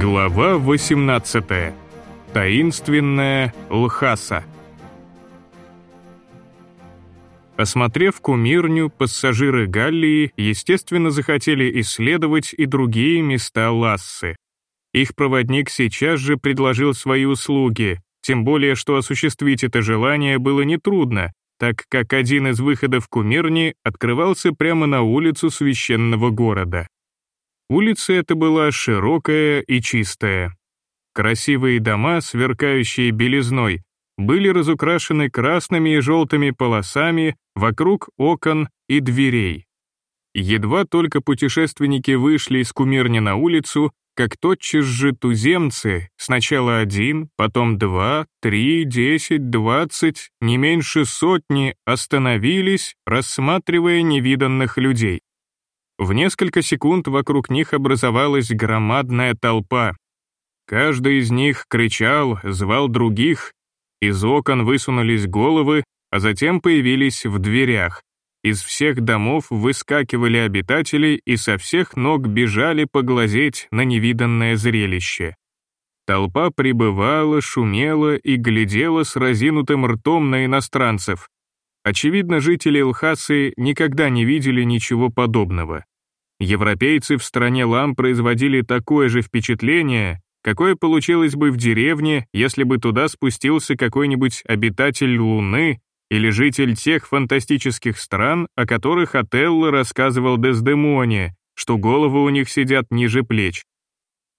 Глава 18. Таинственная Лхаса. Осмотрев кумирню, пассажиры Галлии, естественно, захотели исследовать и другие места Лассы. Их проводник сейчас же предложил свои услуги, тем более, что осуществить это желание было нетрудно, так как один из выходов кумирни открывался прямо на улицу священного города. Улица эта была широкая и чистая. Красивые дома, сверкающие белизной, были разукрашены красными и желтыми полосами вокруг окон и дверей. Едва только путешественники вышли из кумирни на улицу, как тотчас же туземцы, сначала один, потом два, три, десять, двадцать, не меньше сотни, остановились, рассматривая невиданных людей. В несколько секунд вокруг них образовалась громадная толпа. Каждый из них кричал, звал других. Из окон высунулись головы, а затем появились в дверях. Из всех домов выскакивали обитатели и со всех ног бежали поглазеть на невиданное зрелище. Толпа прибывала, шумела и глядела с разинутым ртом на иностранцев. Очевидно, жители Лхасы никогда не видели ничего подобного. Европейцы в стране Лам производили такое же впечатление, какое получилось бы в деревне, если бы туда спустился какой-нибудь обитатель Луны или житель тех фантастических стран, о которых Отелло рассказывал Дездемоне, что головы у них сидят ниже плеч.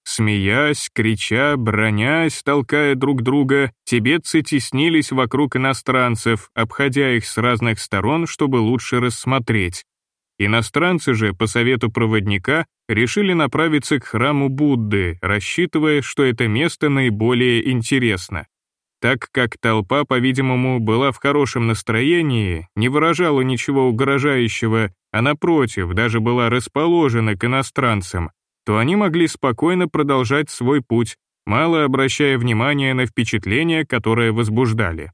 Смеясь, крича, бронясь, толкая друг друга, тибетцы теснились вокруг иностранцев, обходя их с разных сторон, чтобы лучше рассмотреть. Иностранцы же, по совету проводника, решили направиться к храму Будды, рассчитывая, что это место наиболее интересно. Так как толпа, по-видимому, была в хорошем настроении, не выражала ничего угрожающего, а напротив, даже была расположена к иностранцам, то они могли спокойно продолжать свой путь, мало обращая внимания на впечатления, которые возбуждали.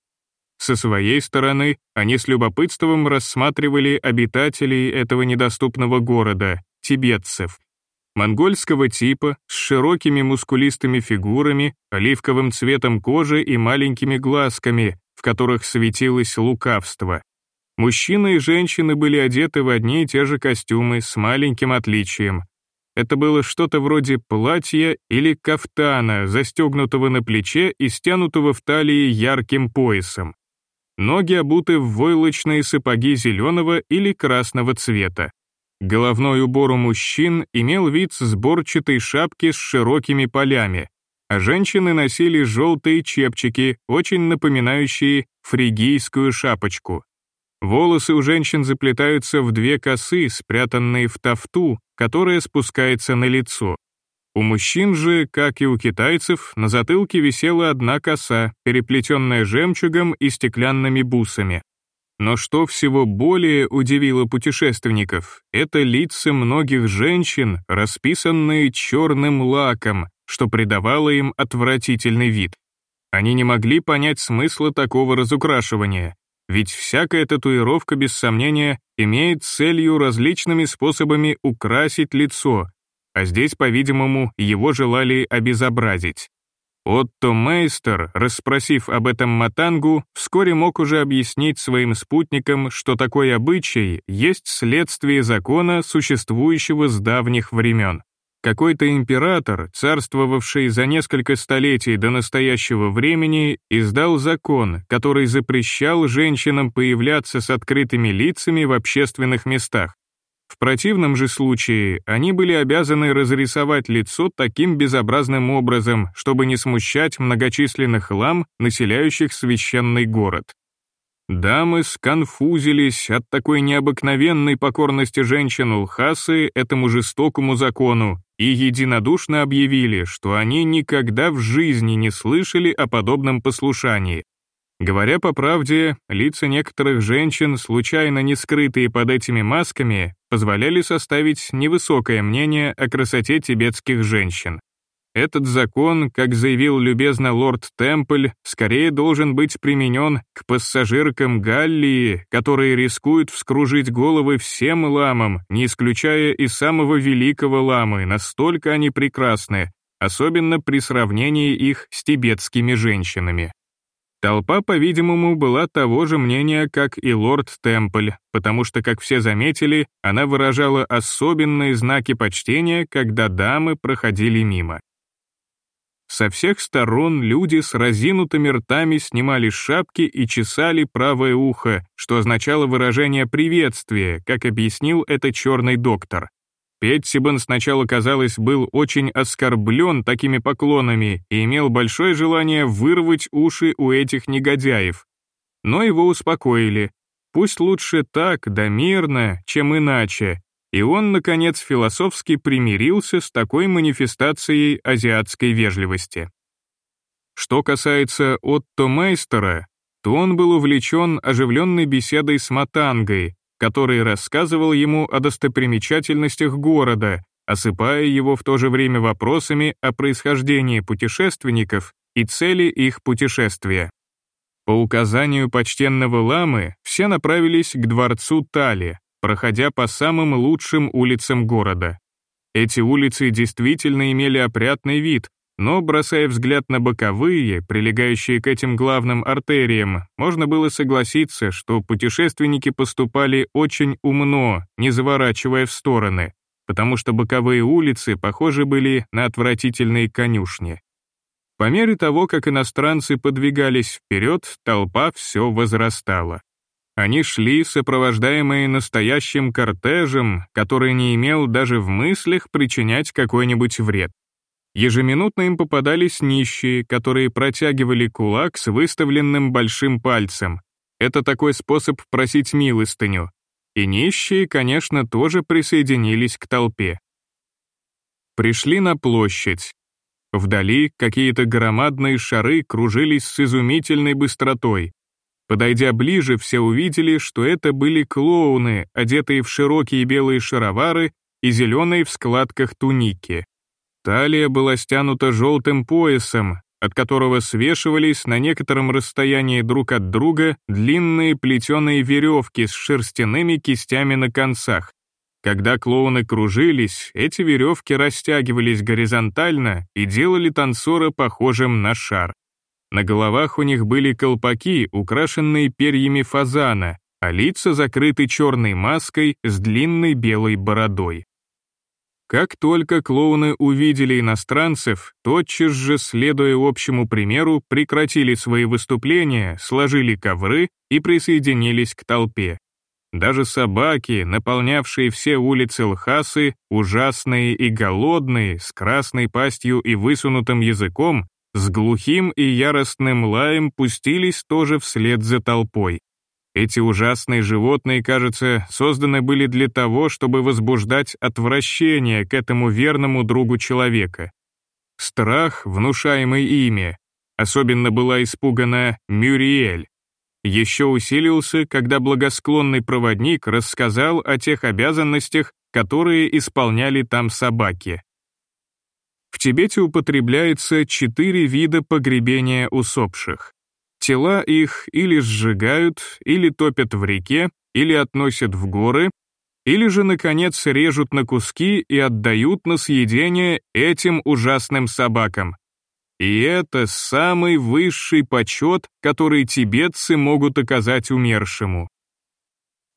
Со своей стороны, они с любопытством рассматривали обитателей этого недоступного города, тибетцев. Монгольского типа, с широкими мускулистыми фигурами, оливковым цветом кожи и маленькими глазками, в которых светилось лукавство. Мужчины и женщины были одеты в одни и те же костюмы с маленьким отличием. Это было что-то вроде платья или кафтана, застегнутого на плече и стянутого в талии ярким поясом. Ноги обуты в войлочные сапоги зеленого или красного цвета. Головной убор у мужчин имел вид сборчатой шапки с широкими полями, а женщины носили желтые чепчики, очень напоминающие фригийскую шапочку. Волосы у женщин заплетаются в две косы, спрятанные в тафту, которая спускается на лицо. У мужчин же, как и у китайцев, на затылке висела одна коса, переплетенная жемчугом и стеклянными бусами. Но что всего более удивило путешественников, это лица многих женщин, расписанные черным лаком, что придавало им отвратительный вид. Они не могли понять смысла такого разукрашивания, ведь всякая татуировка, без сомнения, имеет целью различными способами украсить лицо, а здесь, по-видимому, его желали обезобразить. Отто Мейстер, расспросив об этом Матангу, вскоре мог уже объяснить своим спутникам, что такой обычай есть следствие закона, существующего с давних времен. Какой-то император, царствовавший за несколько столетий до настоящего времени, издал закон, который запрещал женщинам появляться с открытыми лицами в общественных местах, в противном же случае они были обязаны разрисовать лицо таким безобразным образом, чтобы не смущать многочисленных лам, населяющих священный город. Дамы сконфузились от такой необыкновенной покорности женщин Улхасы этому жестокому закону и единодушно объявили, что они никогда в жизни не слышали о подобном послушании, Говоря по правде, лица некоторых женщин, случайно не скрытые под этими масками, позволяли составить невысокое мнение о красоте тибетских женщин. Этот закон, как заявил любезно лорд Темпль, скорее должен быть применен к пассажиркам Галлии, которые рискуют вскружить головы всем ламам, не исключая и самого великого ламы, настолько они прекрасны, особенно при сравнении их с тибетскими женщинами. Толпа, по-видимому, была того же мнения, как и лорд Темпль, потому что, как все заметили, она выражала особенные знаки почтения, когда дамы проходили мимо. Со всех сторон люди с разинутыми ртами снимали шапки и чесали правое ухо, что означало выражение приветствия, как объяснил это черный доктор. Петтибан сначала, казалось, был очень оскорблен такими поклонами и имел большое желание вырвать уши у этих негодяев. Но его успокоили. Пусть лучше так, да мирно, чем иначе. И он, наконец, философски примирился с такой манифестацией азиатской вежливости. Что касается Отто Мейстера, то он был увлечен оживленной беседой с Матангой, который рассказывал ему о достопримечательностях города, осыпая его в то же время вопросами о происхождении путешественников и цели их путешествия. По указанию почтенного ламы все направились к дворцу Тали, проходя по самым лучшим улицам города. Эти улицы действительно имели опрятный вид, но, бросая взгляд на боковые, прилегающие к этим главным артериям, можно было согласиться, что путешественники поступали очень умно, не заворачивая в стороны, потому что боковые улицы похожи были на отвратительные конюшни. По мере того, как иностранцы подвигались вперед, толпа все возрастала. Они шли, сопровождаемые настоящим кортежем, который не имел даже в мыслях причинять какой-нибудь вред. Ежеминутно им попадались нищие, которые протягивали кулак с выставленным большим пальцем. Это такой способ просить милостыню. И нищие, конечно, тоже присоединились к толпе. Пришли на площадь. Вдали какие-то громадные шары кружились с изумительной быстротой. Подойдя ближе, все увидели, что это были клоуны, одетые в широкие белые шаровары и зеленые в складках туники. Талия была стянута желтым поясом, от которого свешивались на некотором расстоянии друг от друга длинные плетеные веревки с шерстяными кистями на концах. Когда клоуны кружились, эти веревки растягивались горизонтально и делали танцора похожим на шар. На головах у них были колпаки, украшенные перьями фазана, а лица закрыты черной маской с длинной белой бородой. Как только клоуны увидели иностранцев, тотчас же, следуя общему примеру, прекратили свои выступления, сложили ковры и присоединились к толпе. Даже собаки, наполнявшие все улицы Лхасы, ужасные и голодные, с красной пастью и высунутым языком, с глухим и яростным лаем пустились тоже вслед за толпой. Эти ужасные животные, кажется, созданы были для того, чтобы возбуждать отвращение к этому верному другу человека. Страх, внушаемый ими, особенно была испугана Мюриэль. Еще усилился, когда благосклонный проводник рассказал о тех обязанностях, которые исполняли там собаки. В Тибете употребляется четыре вида погребения усопших. Тела их или сжигают, или топят в реке, или относят в горы, или же, наконец, режут на куски и отдают на съедение этим ужасным собакам. И это самый высший почет, который тибетцы могут оказать умершему.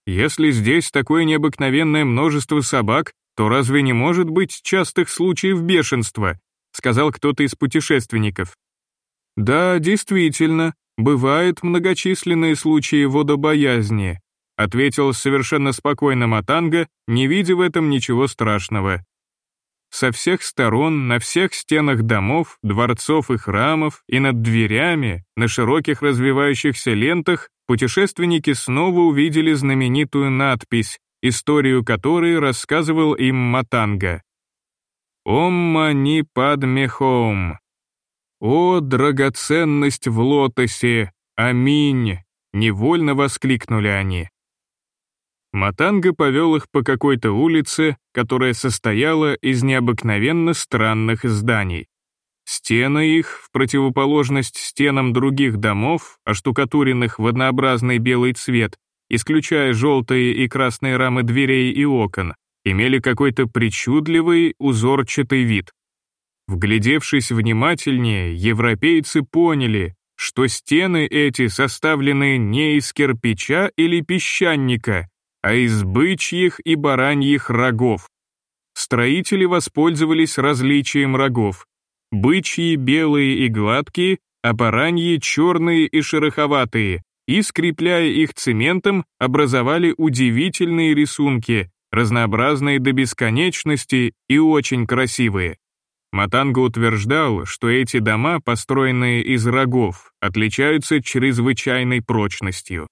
Если здесь такое необыкновенное множество собак, то разве не может быть частых случаев бешенства, сказал кто-то из путешественников. Да, действительно, «Бывают многочисленные случаи водобоязни», ответил совершенно спокойно Матанга, не видя в этом ничего страшного. Со всех сторон, на всех стенах домов, дворцов и храмов, и над дверями, на широких развивающихся лентах путешественники снова увидели знаменитую надпись, историю которой рассказывал им Матанга. «Ом мани падме хоум», «О, драгоценность в лотосе! Аминь!» — невольно воскликнули они. Матанга повел их по какой-то улице, которая состояла из необыкновенно странных зданий. Стены их, в противоположность стенам других домов, оштукатуренных в однообразный белый цвет, исключая желтые и красные рамы дверей и окон, имели какой-то причудливый узорчатый вид. Вглядевшись внимательнее, европейцы поняли, что стены эти составлены не из кирпича или песчаника, а из бычьих и бараньих рогов. Строители воспользовались различием рогов. Бычьи белые и гладкие, а бараньи черные и шероховатые, и, скрепляя их цементом, образовали удивительные рисунки, разнообразные до бесконечности и очень красивые. Матанга утверждал, что эти дома, построенные из рогов, отличаются чрезвычайной прочностью.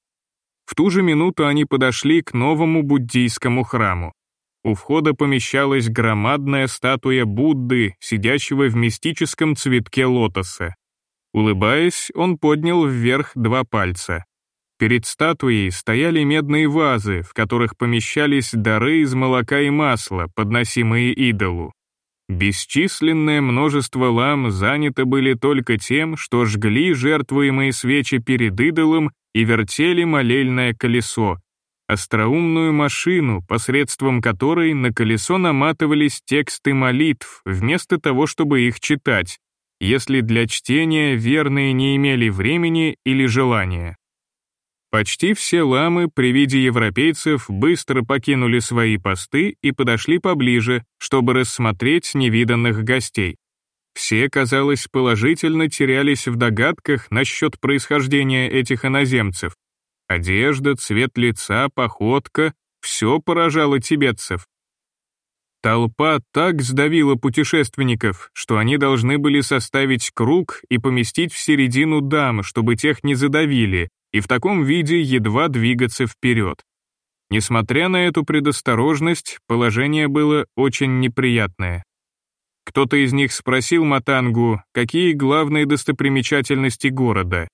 В ту же минуту они подошли к новому буддийскому храму. У входа помещалась громадная статуя Будды, сидящего в мистическом цветке лотоса. Улыбаясь, он поднял вверх два пальца. Перед статуей стояли медные вазы, в которых помещались дары из молока и масла, подносимые идолу. Бесчисленное множество лам заняты были только тем, что жгли жертвуемые свечи перед идолом и вертели молельное колесо, остроумную машину, посредством которой на колесо наматывались тексты молитв, вместо того, чтобы их читать, если для чтения верные не имели времени или желания. Почти все ламы при виде европейцев быстро покинули свои посты и подошли поближе, чтобы рассмотреть невиданных гостей. Все, казалось, положительно терялись в догадках насчет происхождения этих иноземцев. Одежда, цвет лица, походка — все поражало тибетцев. Толпа так сдавила путешественников, что они должны были составить круг и поместить в середину дам, чтобы тех не задавили, и в таком виде едва двигаться вперед. Несмотря на эту предосторожность, положение было очень неприятное. Кто-то из них спросил Матангу, какие главные достопримечательности города.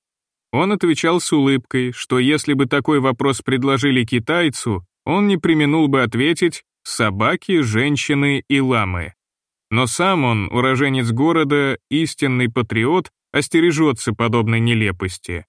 Он отвечал с улыбкой, что если бы такой вопрос предложили китайцу, он не применул бы ответить «собаки, женщины и ламы». Но сам он, уроженец города, истинный патриот, остережется подобной нелепости.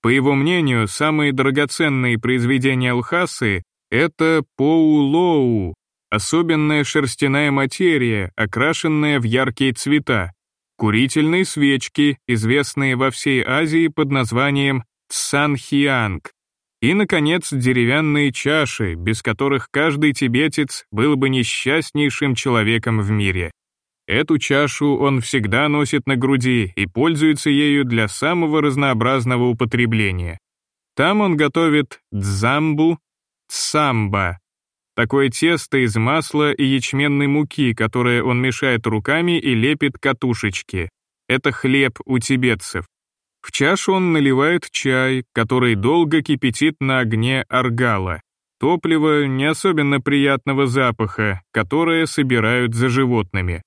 По его мнению, самые драгоценные произведения Алхасы — это поулоу, особенная шерстяная материя, окрашенная в яркие цвета, курительные свечки, известные во всей Азии под названием цанхианг, и, наконец, деревянные чаши, без которых каждый тибетец был бы несчастнейшим человеком в мире. Эту чашу он всегда носит на груди и пользуется ею для самого разнообразного употребления. Там он готовит дзамбу, цамба, такое тесто из масла и ячменной муки, которое он мешает руками и лепит катушечки. Это хлеб у тибетцев. В чашу он наливает чай, который долго кипятит на огне аргала, топливо не особенно приятного запаха, которое собирают за животными.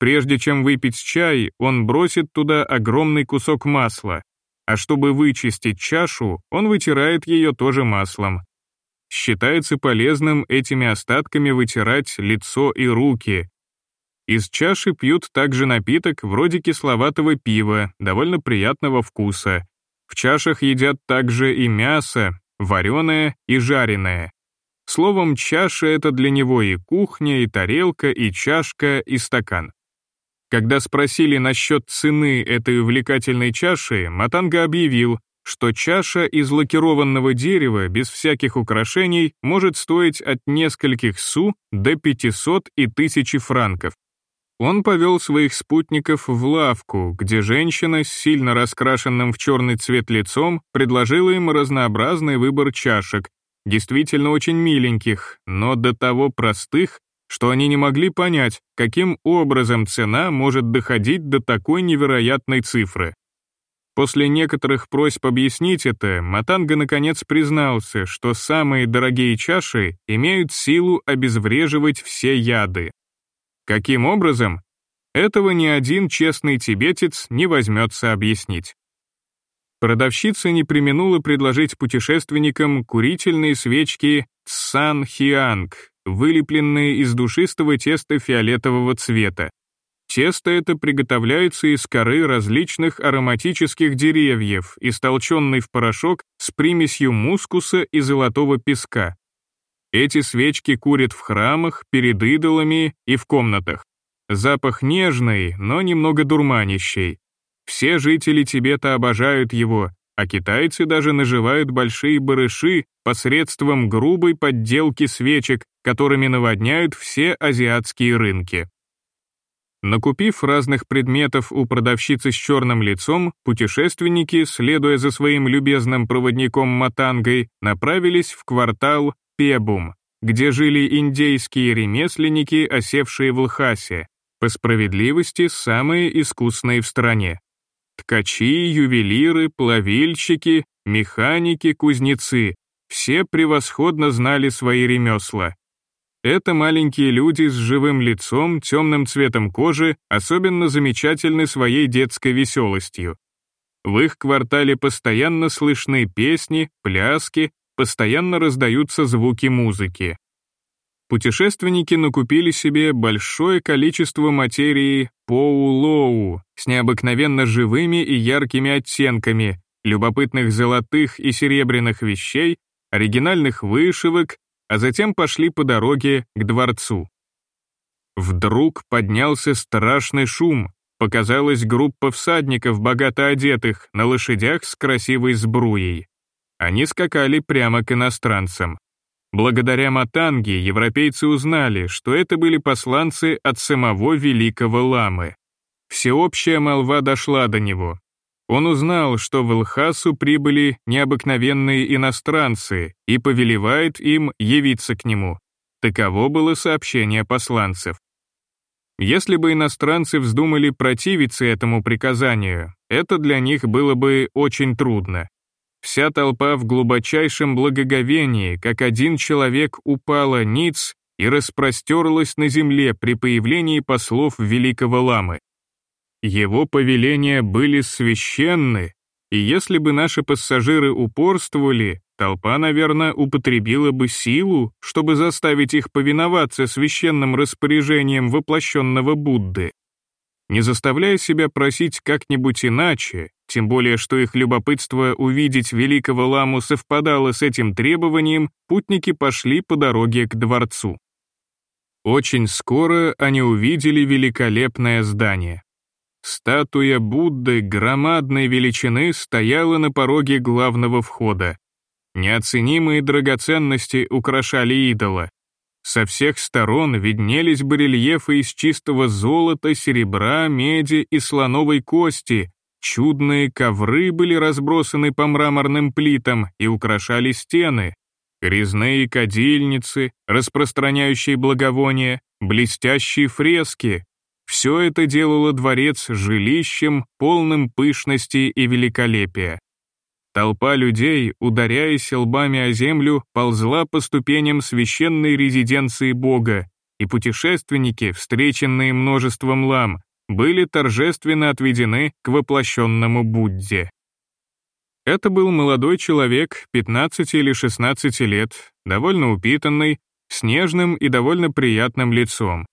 Прежде чем выпить чай, он бросит туда огромный кусок масла, а чтобы вычистить чашу, он вытирает ее тоже маслом. Считается полезным этими остатками вытирать лицо и руки. Из чаши пьют также напиток вроде кисловатого пива, довольно приятного вкуса. В чашах едят также и мясо, вареное и жареное. Словом, чаша — это для него и кухня, и тарелка, и чашка, и стакан. Когда спросили насчет цены этой увлекательной чаши, Матанга объявил, что чаша из лакированного дерева без всяких украшений может стоить от нескольких су до 500 и 1000 франков. Он повел своих спутников в лавку, где женщина с сильно раскрашенным в черный цвет лицом предложила им разнообразный выбор чашек, действительно очень миленьких, но до того простых, что они не могли понять, каким образом цена может доходить до такой невероятной цифры. После некоторых просьб объяснить это, Матанга наконец признался, что самые дорогие чаши имеют силу обезвреживать все яды. Каким образом? Этого ни один честный тибетец не возьмется объяснить. Продавщица не применула предложить путешественникам курительные свечки Цсан Хианг, вылепленные из душистого теста фиолетового цвета. Тесто это приготовляется из коры различных ароматических деревьев, истолченной в порошок с примесью мускуса и золотого песка. Эти свечки курят в храмах, перед идолами и в комнатах. запах нежный, но немного дурманящий. Все жители Тибета обожают его, а китайцы даже наживают большие барыши посредством грубой подделки свечек, которыми наводняют все азиатские рынки. Накупив разных предметов у продавщицы с черным лицом, путешественники, следуя за своим любезным проводником Матангой, направились в квартал Пебум, где жили индейские ремесленники, осевшие в Лхасе, по справедливости самые искусные в стране. Ткачи, ювелиры, плавильщики, механики, кузнецы — все превосходно знали свои ремесла. Это маленькие люди с живым лицом, темным цветом кожи, особенно замечательны своей детской веселостью. В их квартале постоянно слышны песни, пляски, постоянно раздаются звуки музыки. Путешественники накупили себе большое количество материи поу-лоу с необыкновенно живыми и яркими оттенками, любопытных золотых и серебряных вещей, оригинальных вышивок, а затем пошли по дороге к дворцу. Вдруг поднялся страшный шум, показалась группа всадников, богато одетых, на лошадях с красивой сбруей. Они скакали прямо к иностранцам. Благодаря Матанге европейцы узнали, что это были посланцы от самого великого ламы. Всеобщая молва дошла до него, он узнал, что в Лхасу прибыли необыкновенные иностранцы и повелевает им явиться к нему. Таково было сообщение посланцев. Если бы иностранцы вздумали противиться этому приказанию, это для них было бы очень трудно. Вся толпа в глубочайшем благоговении, как один человек упала ниц и распростерлась на земле при появлении послов великого ламы. Его повеления были священны, и если бы наши пассажиры упорствовали, толпа, наверное, употребила бы силу, чтобы заставить их повиноваться священным распоряжениям воплощенного Будды. Не заставляя себя просить как-нибудь иначе, тем более что их любопытство увидеть великого ламу совпадало с этим требованием, путники пошли по дороге к дворцу. Очень скоро они увидели великолепное здание. Статуя Будды громадной величины стояла на пороге главного входа. Неоценимые драгоценности украшали идола. Со всех сторон виднелись барельефы из чистого золота, серебра, меди и слоновой кости. Чудные ковры были разбросаны по мраморным плитам и украшали стены. Резные кадильницы, распространяющие благовония, блестящие фрески, все это делало дворец жилищем, полным пышности и великолепия. Толпа людей, ударяясь лбами о землю, ползла по ступеням священной резиденции Бога, и путешественники, встреченные множеством лам, были торжественно отведены к воплощенному Будде. Это был молодой человек, 15 или 16 лет, довольно упитанный, с нежным и довольно приятным лицом.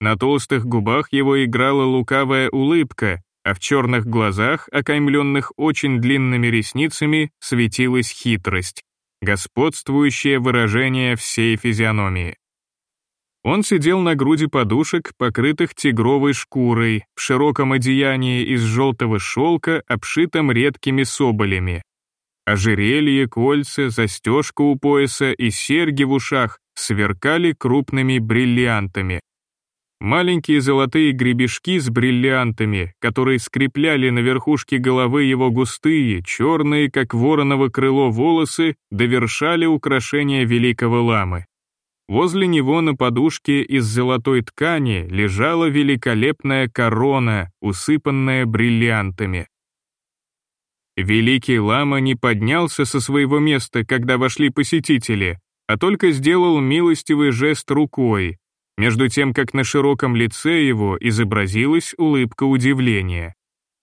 На толстых губах его играла лукавая улыбка, а в черных глазах, окаймленных очень длинными ресницами, светилась хитрость, господствующее выражение всей физиономии. Он сидел на груди подушек, покрытых тигровой шкурой, в широком одеянии из желтого шелка, обшитом редкими соболями. Ожерелье, кольца, застежка у пояса и серьги в ушах сверкали крупными бриллиантами, Маленькие золотые гребешки с бриллиантами, которые скрепляли на верхушке головы его густые, черные, как вороново крыло, волосы, довершали украшения великого ламы. Возле него на подушке из золотой ткани лежала великолепная корона, усыпанная бриллиантами. Великий лама не поднялся со своего места, когда вошли посетители, а только сделал милостивый жест рукой, между тем как на широком лице его изобразилась улыбка удивления.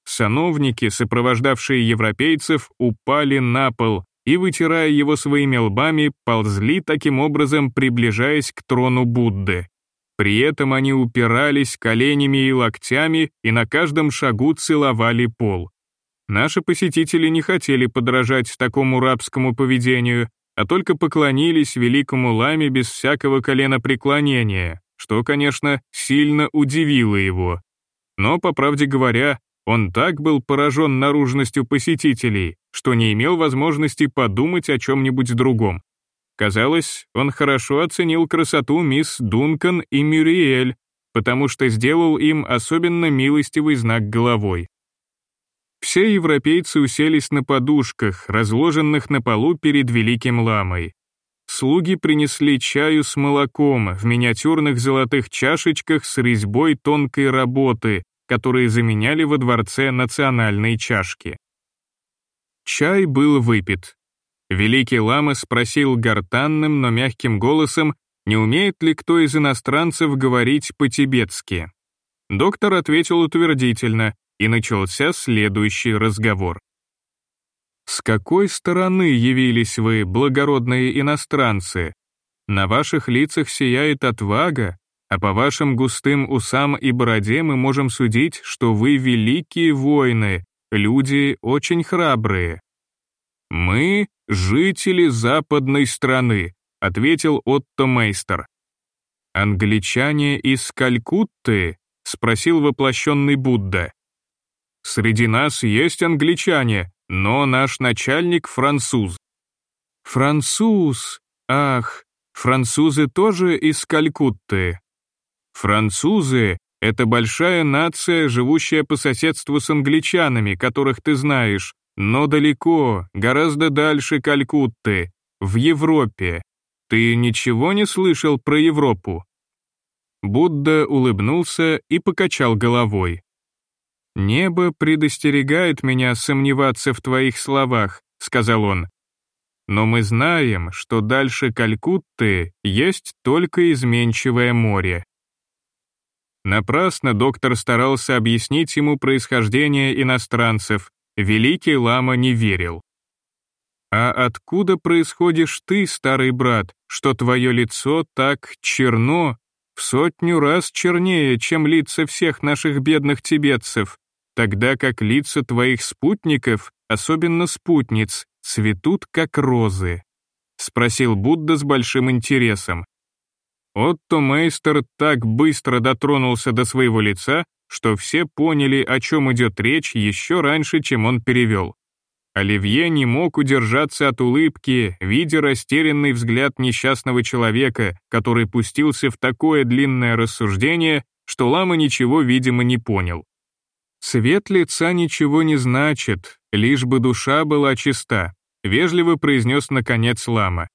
Сановники, сопровождавшие европейцев, упали на пол и, вытирая его своими лбами, ползли таким образом, приближаясь к трону Будды. При этом они упирались коленями и локтями и на каждом шагу целовали пол. Наши посетители не хотели подражать такому рабскому поведению, а только поклонились великому ламе без всякого коленопреклонения, что, конечно, сильно удивило его. Но, по правде говоря, он так был поражен наружностью посетителей, что не имел возможности подумать о чем-нибудь другом. Казалось, он хорошо оценил красоту мисс Дункан и Мюриэль, потому что сделал им особенно милостивый знак головой. Все европейцы уселись на подушках, разложенных на полу перед великим ламой. Слуги принесли чаю с молоком в миниатюрных золотых чашечках с резьбой тонкой работы, которые заменяли во дворце национальные чашки. Чай был выпит. Великий лама спросил гортанным, но мягким голосом, не умеет ли кто из иностранцев говорить по-тибетски. Доктор ответил утвердительно, и начался следующий разговор. «С какой стороны явились вы, благородные иностранцы? На ваших лицах сияет отвага, а по вашим густым усам и бороде мы можем судить, что вы великие воины, люди очень храбрые». «Мы — жители западной страны», — ответил Отто Мейстер. «Англичане из Калькутты?» — спросил воплощенный Будда. «Среди нас есть англичане, но наш начальник француз». «Француз! Ах, французы тоже из Калькутты?» Французы — это большая нация, живущая по соседству с англичанами, которых ты знаешь, но далеко, гораздо дальше Калькутты, в Европе. Ты ничего не слышал про Европу?» Будда улыбнулся и покачал головой. «Небо предостерегает меня сомневаться в твоих словах», — сказал он. «Но мы знаем, что дальше Калькутты есть только изменчивое море. Напрасно доктор старался объяснить ему происхождение иностранцев, великий лама не верил. «А откуда происходишь ты, старый брат, что твое лицо так черно, в сотню раз чернее, чем лица всех наших бедных тибетцев, тогда как лица твоих спутников, особенно спутниц, цветут как розы?» — спросил Будда с большим интересом. Отто Мейстер так быстро дотронулся до своего лица, что все поняли, о чем идет речь еще раньше, чем он перевел. Оливье не мог удержаться от улыбки, видя растерянный взгляд несчастного человека, который пустился в такое длинное рассуждение, что Лама ничего, видимо, не понял. «Цвет лица ничего не значит, лишь бы душа была чиста», вежливо произнес наконец Лама.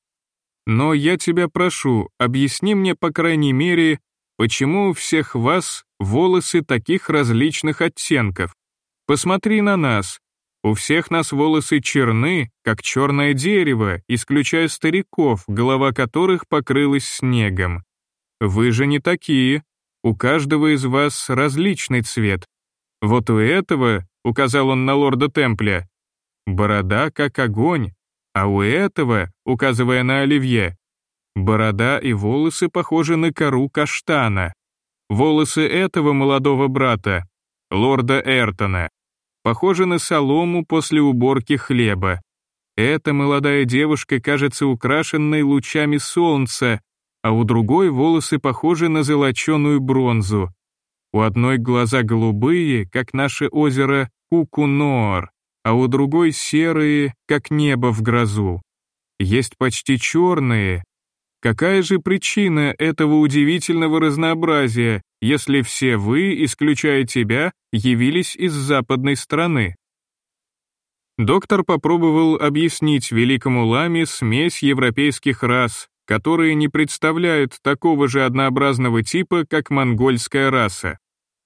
Но я тебя прошу, объясни мне, по крайней мере, почему у всех вас волосы таких различных оттенков. Посмотри на нас. У всех нас волосы черны, как черное дерево, исключая стариков, голова которых покрылась снегом. Вы же не такие. У каждого из вас различный цвет. Вот у этого, указал он на лорда Темпля, борода как огонь, а у этого, указывая на Оливье, борода и волосы похожи на кору каштана. Волосы этого молодого брата, лорда Эртона, похожи на солому после уборки хлеба. Эта молодая девушка кажется украшенной лучами солнца, а у другой волосы похожи на золоченую бронзу. У одной глаза голубые, как наше озеро Кукуноор, а у другой серые, как небо в грозу. Есть почти черные. Какая же причина этого удивительного разнообразия, если все вы, исключая тебя, явились из западной страны? Доктор попробовал объяснить великому ламе смесь европейских рас, которые не представляют такого же однообразного типа, как монгольская раса.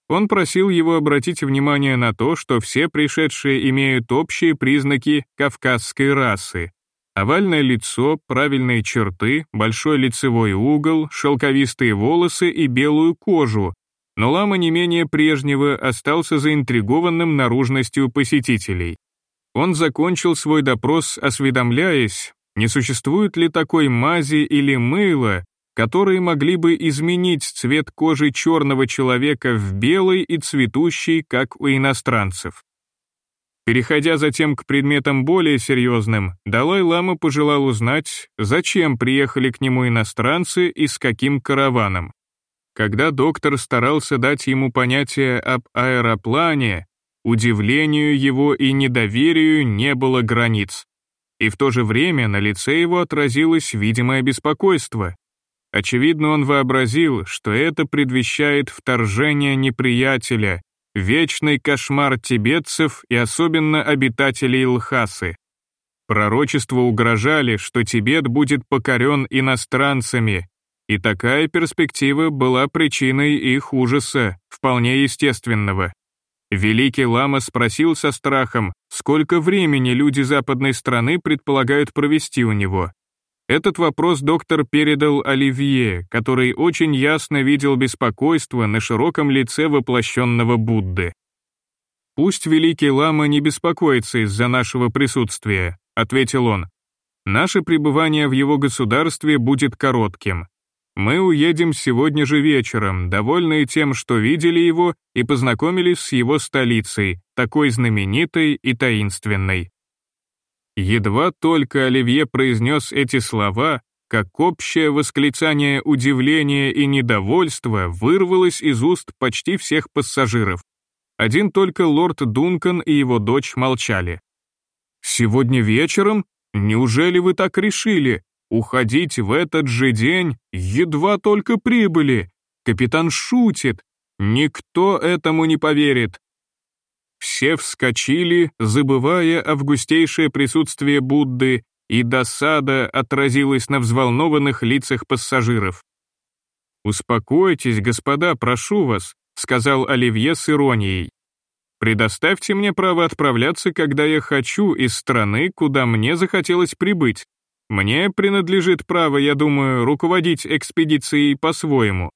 Он просил его обратить внимание на то, что все пришедшие имеют общие признаки кавказской расы. Овальное лицо, правильные черты, большой лицевой угол, шелковистые волосы и белую кожу, но Лама не менее прежнего остался заинтригованным наружностью посетителей. Он закончил свой допрос, осведомляясь, не существует ли такой мази или мыла, которые могли бы изменить цвет кожи черного человека в белый и цветущий, как у иностранцев. Переходя затем к предметам более серьезным, Далай-лама пожелал узнать, зачем приехали к нему иностранцы и с каким караваном. когда доктор старался дать ему понятие об аэроплане, удивлению его и недоверию не было границ. И в то же время на лице его отразилось видимое беспокойство. Очевидно, он вообразил, что это предвещает вторжение неприятеля, вечный кошмар тибетцев и особенно обитателей Лхасы. Пророчества угрожали, что Тибет будет покорен иностранцами, и такая перспектива была причиной их ужаса, вполне естественного. Великий лама спросил со страхом, сколько времени люди западной страны предполагают провести у него. Этот вопрос доктор передал Оливье, который очень ясно видел беспокойство на широком лице воплощенного Будды. «Пусть великий лама не беспокоится из-за нашего присутствия», — ответил он. «Наше пребывание в его государстве будет коротким. Мы уедем сегодня же вечером, довольные тем, что видели его и познакомились с его столицей, такой знаменитой и таинственной. Едва только Оливье произнес эти слова, как общее восклицание удивления и недовольства вырвалось из уст почти всех пассажиров. Один только лорд Дункан и его дочь молчали. «Сегодня вечером? Неужели вы так решили?» Уходить в этот же день едва только прибыли. Капитан шутит. Никто этому не поверит. Все вскочили, забывая августейшее присутствие Будды, и досада отразилась на взволнованных лицах пассажиров. «Успокойтесь, господа, прошу вас», — сказал Оливье с иронией. «Предоставьте мне право отправляться, когда я хочу, из страны, куда мне захотелось прибыть. Мне принадлежит право, я думаю, руководить экспедицией по-своему.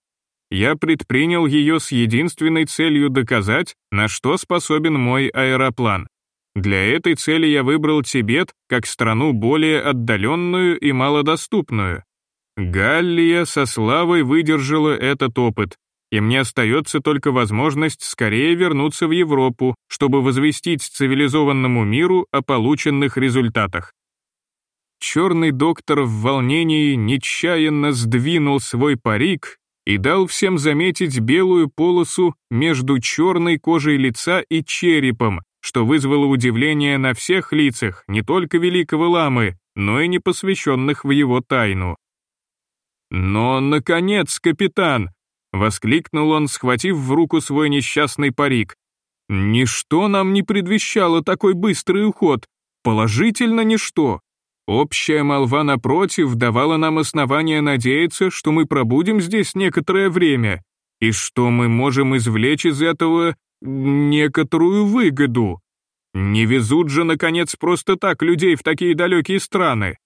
Я предпринял ее с единственной целью доказать, на что способен мой аэроплан. Для этой цели я выбрал Тибет как страну более отдаленную и малодоступную. Галлия со славой выдержала этот опыт, и мне остается только возможность скорее вернуться в Европу, чтобы возвестить цивилизованному миру о полученных результатах. Черный доктор в волнении нечаянно сдвинул свой парик и дал всем заметить белую полосу между черной кожей лица и черепом, что вызвало удивление на всех лицах, не только великого ламы, но и непосвященных в его тайну. «Но, наконец, капитан!» — воскликнул он, схватив в руку свой несчастный парик. «Ничто нам не предвещало такой быстрый уход, положительно ничто. Общая молва, напротив, давала нам основания надеяться, что мы пробудем здесь некоторое время, и что мы можем извлечь из этого некоторую выгоду. Не везут же, наконец, просто так людей в такие далекие страны.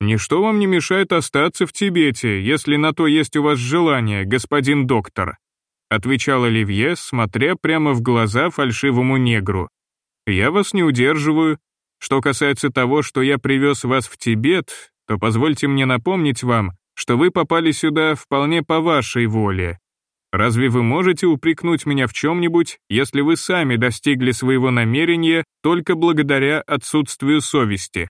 Ничто вам не мешает остаться в Тибете, если на то есть у вас желание, господин доктор», отвечал Оливье, смотря прямо в глаза фальшивому негру. «Я вас не удерживаю, что касается того, что я привез вас в Тибет, то позвольте мне напомнить вам, что вы попали сюда вполне по вашей воле. Разве вы можете упрекнуть меня в чем-нибудь, если вы сами достигли своего намерения только благодаря отсутствию совести?»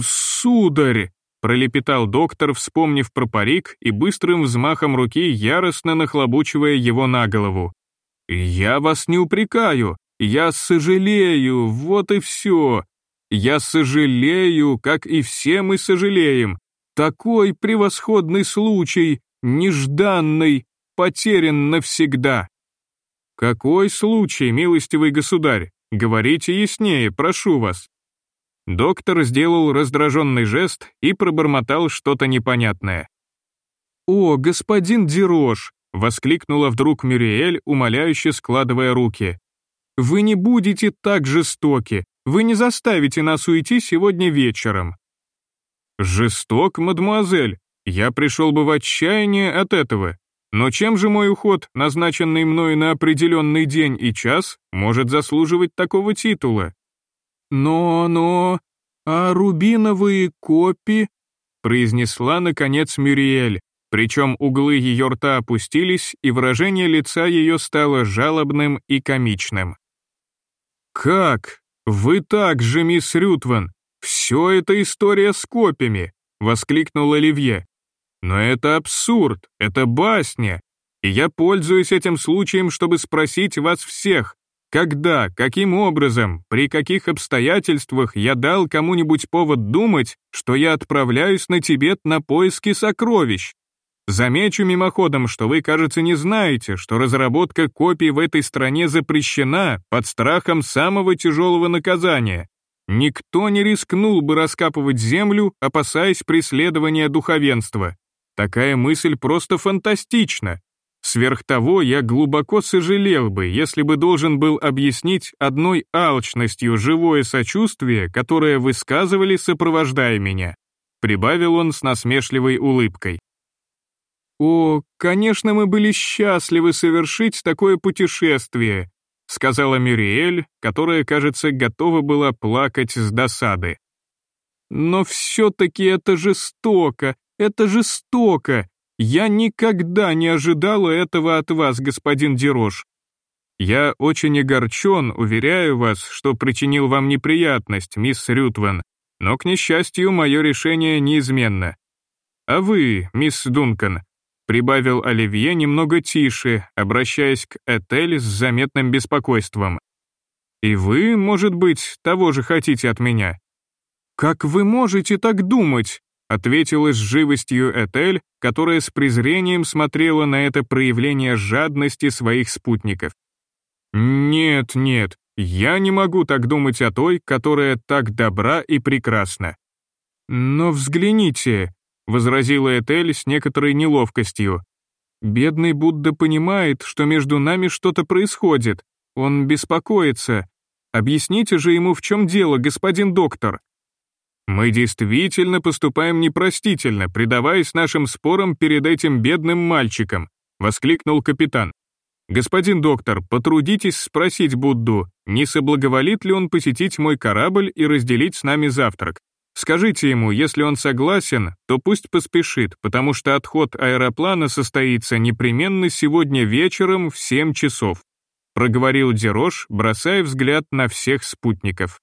«Сударь!» — пролепетал доктор, вспомнив про парик и быстрым взмахом руки яростно нахлобучивая его на голову. «Я вас не упрекаю. Я сожалею, вот и все. Я сожалею, как и все мы сожалеем. Такой превосходный случай, нежданный, потерян навсегда. Какой случай, милостивый государь? Говорите яснее, прошу вас. Доктор сделал раздраженный жест и пробормотал что-то непонятное. «О, господин Дерош!» — воскликнула вдруг Мюриэль, умоляюще складывая руки. Вы не будете так жестоки, вы не заставите нас уйти сегодня вечером». «Жесток, мадемуазель, я пришел бы в отчаяние от этого. Но чем же мой уход, назначенный мною на определенный день и час, может заслуживать такого титула?» «Но, но... А рубиновые копи?» произнесла, наконец, Мюриэль, причем углы ее рта опустились, и выражение лица ее стало жалобным и комичным. «Как? Вы так же, мисс Рютван? Все это история с копьями!» — воскликнул Оливье. Но это абсурд, это басня. И я пользуюсь этим случаем, чтобы спросить вас всех, когда, каким образом, при каких обстоятельствах я дал кому-нибудь повод думать, что я отправляюсь на Тибет на поиски сокровищ? Замечу мимоходом, что вы, кажется, не знаете, что разработка копий в этой стране запрещена под страхом самого тяжелого наказания. Никто не рискнул бы раскапывать землю, опасаясь преследования духовенства. Такая мысль просто фантастична. Сверх того, я глубоко сожалел бы, если бы должен был объяснить одной алчностью живое сочувствие, которое высказывали, сопровождая меня. Прибавил он с насмешливой улыбкой. «О, конечно, мы были счастливы совершить такое путешествие», сказала Мюриэль, которая, кажется, готова была плакать с досады. «Но все-таки это жестоко, это жестоко, я никогда не ожидала этого от вас, господин Дерош. Я очень огорчен, уверяю вас, что причинил вам неприятность, мисс Рютван, но, к несчастью, мое решение неизменно. А вы, мисс Дункан, прибавил Оливье немного тише, обращаясь к Этель с заметным беспокойством. «И вы, может быть, того же хотите от меня?» «Как вы можете так думать?» ответила с живостью Этель, которая с презрением смотрела на это проявление жадности своих спутников. «Нет, нет, я не могу так думать о той, которая так добра и прекрасна». «Но взгляните», — возразила Этель с некоторой неловкостью. «Бедный Будда понимает, что между нами что-то происходит. Он беспокоится. Объясните же ему, в чем дело, господин доктор». Мы действительно поступаем непростительно, предаваясь нашим спорам перед этим бедным мальчиком», — воскликнул капитан. «Господин доктор, потрудитесь спросить Будду, не соблаговолит ли он посетить мой корабль и разделить с нами завтрак. Скажите ему, если он согласен, то пусть поспешит, потому что отход аэроплана состоится непременно сегодня вечером в 7 часов», проговорил Дерош, бросая взгляд на всех спутников.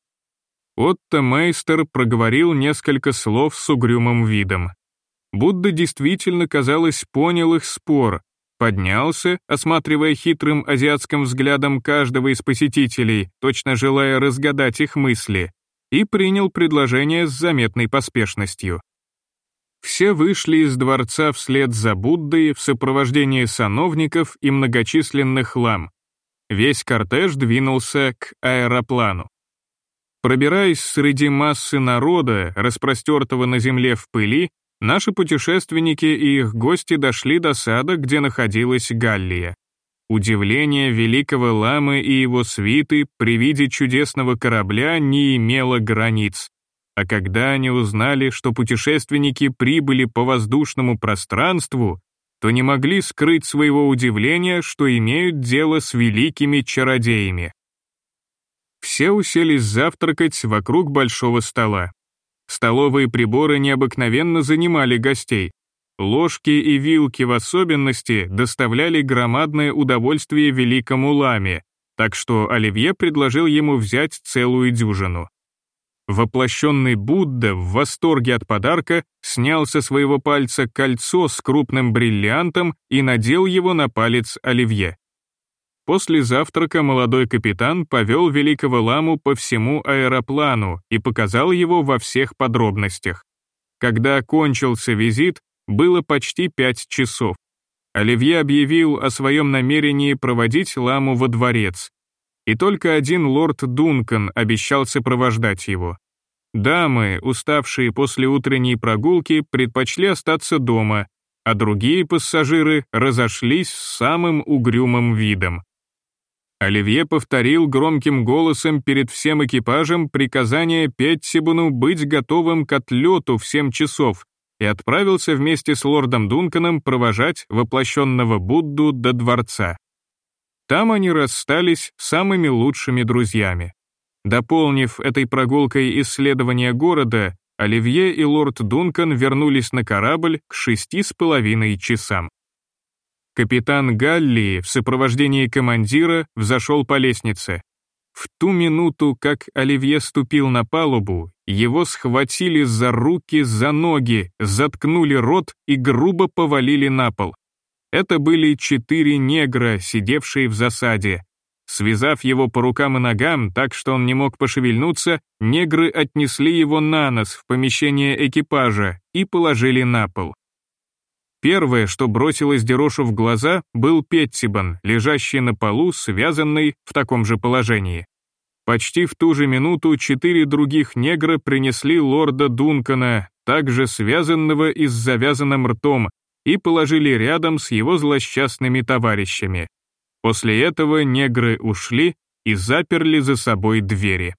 Отто Мейстер проговорил несколько слов с угрюмым видом. Будда действительно, казалось, понял их спор, поднялся, осматривая хитрым азиатским взглядом каждого из посетителей, точно желая разгадать их мысли, и принял предложение с заметной поспешностью. Все вышли из дворца вслед за Буддой в сопровождении сановников и многочисленных лам. Весь кортеж двинулся к аэроплану. Пробираясь среди массы народа, распростертого на земле в пыли, наши путешественники и их гости дошли до сада, где находилась Галлия. Удивление великого ламы и его свиты при виде чудесного корабля не имело границ. А когда они узнали, что путешественники прибыли по воздушному пространству, то не могли скрыть своего удивления, что имеют дело с великими чародеями. Все уселись завтракать вокруг большого стола. Столовые приборы необыкновенно занимали гостей. Ложки и вилки в особенности доставляли громадное удовольствие великому ламе, так что Оливье предложил ему взять целую дюжину. Воплощенный Будда в восторге от подарка снял со своего пальца кольцо с крупным бриллиантом и надел его на палец Оливье. После завтрака молодой капитан повел великого ламу по всему аэроплану и показал его во всех подробностях. Когда кончился визит, было почти пять часов. Оливье объявил о своем намерении проводить ламу во дворец. И только один лорд Дункан обещал сопровождать его. Дамы, уставшие после утренней прогулки, предпочли остаться дома, а другие пассажиры разошлись с самым угрюмым видом. Оливье повторил громким голосом перед всем экипажем приказание Петтибуну быть готовым к отлету в 7 часов и отправился вместе с лордом Дунканом провожать воплощенного Будду до дворца. Там они расстались самыми лучшими друзьями. Дополнив этой прогулкой исследование города, Оливье и лорд Дункан вернулись на корабль к шести с половиной часам. Капитан Галли в сопровождении командира взошел по лестнице. В ту минуту, как Оливье ступил на палубу, его схватили за руки, за ноги, заткнули рот и грубо повалили на пол. Это были четыре негра, сидевшие в засаде. Связав его по рукам и ногам, так что он не мог пошевельнуться, негры отнесли его на нос в помещение экипажа и положили на пол. Первое, что бросилось Дерошу в глаза, был Петтибан, лежащий на полу, связанный в таком же положении. Почти в ту же минуту четыре других негра принесли лорда Дункана, также связанного и с завязанным ртом, и положили рядом с его злосчастными товарищами. После этого негры ушли и заперли за собой двери.